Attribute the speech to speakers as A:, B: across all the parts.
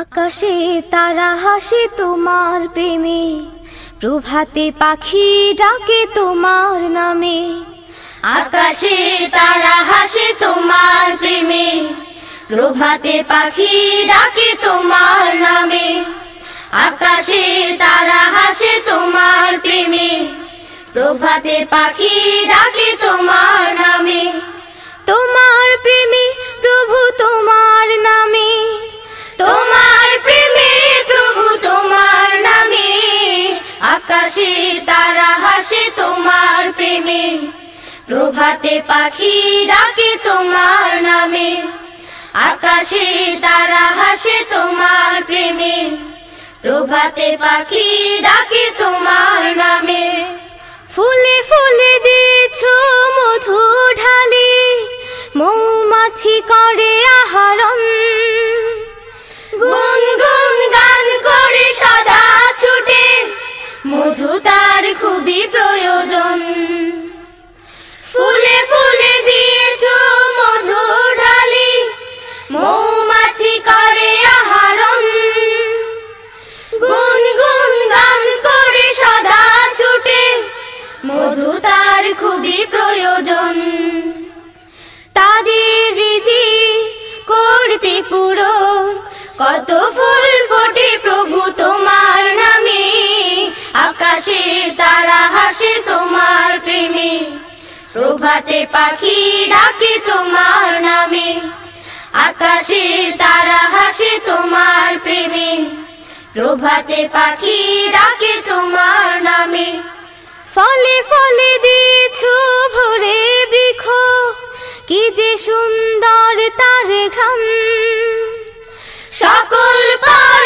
A: আকাশে তারা হাসে তোমার প্রেমে, প্রভাতে পাখি ডাকে তোমার নামে।
B: আকাশে তারা হাসে তোমার প্রেমে, প্রভাতে পাখি ডাকে তোমার নামে। আকাশে তারা হাসে তোমার প্রেমে, প্রভাতে পাখি ডাকে তোমার নামে।
A: তোমার প্রেমে
B: আকাশে তারা হাসে তোমার প্রেমে। প্রভাতে পাখি ডাকে তোমার নামে। আকাশে তারা হাসে তোমার প্রেমে। প্রভাতে পাখি ডাকে তোমার নামে।
A: ফুলে ফুলে দিয়েছ মধু ঢালি, মৌমাছি করে আহরণ
B: মধু তার খুবই প্রয়োজন। ফুলে ফুলে দিয়েছ মধু ঢালি, মৌমাছি করে আহরণ। গুনগুন গান করে সদা ছুটে মধু তার খুবই প্রয়োজন।
A: তাদের রিজি
B: করতে পুরো কত ফুল আকাশে, তারা হাসে তোমার প্রেমে। প্রভাতে পাখি ডাকে তোমার নামে। আকাশে, তারা হাসে তোমার প্রেমে। প্রভাতে পাখি ডাকে তোমার নামে।
A: ফলে ফলে দিয়েছ ভরে বৃক্ষ, কি যে সুন্দর তার ঘ্রাণ।
B: সকল পর্ণ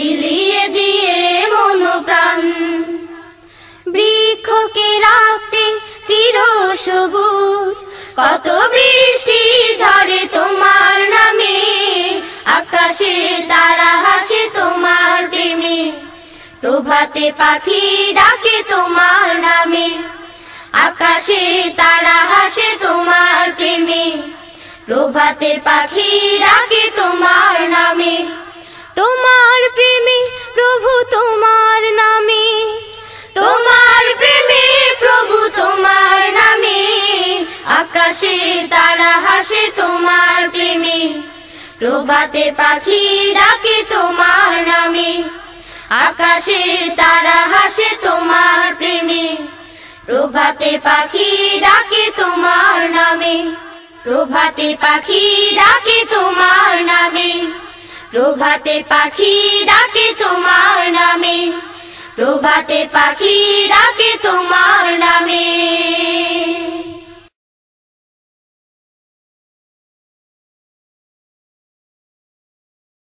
B: বিলিয়ে দিয়ে মন প্রাণ বৃক্ষকে রাখতে চির সবুজ। কত বৃষ্টি ঝরে তোমার নামে। আকাশে তারা হাসে তোমার প্রেমে। প্রভাতে পাখি ডাকে তোমার নামে। আকাশে তারা হাসে তোমার প্রেমে। প্রভাতে পাখি ডাকে তোমার
A: প্রভু তোমার নামে।
B: তোমার প্রেমে প্রভু তোমার নামে। আকাশে তারা হাসে তোমার প্রেমে। প্রভাতে পাখি ডাকে তোমার নামে। আকাশে তারা হাসে তোমার প্রেমে। প্রভাতে পাখি ডাকে তোমার নামে। প্রভাতে পাখি ডাকে তোমার নামে। প্রভাতে পাখি ডাকে তোমার বাতে পাখি ডাকে তোমার নামে।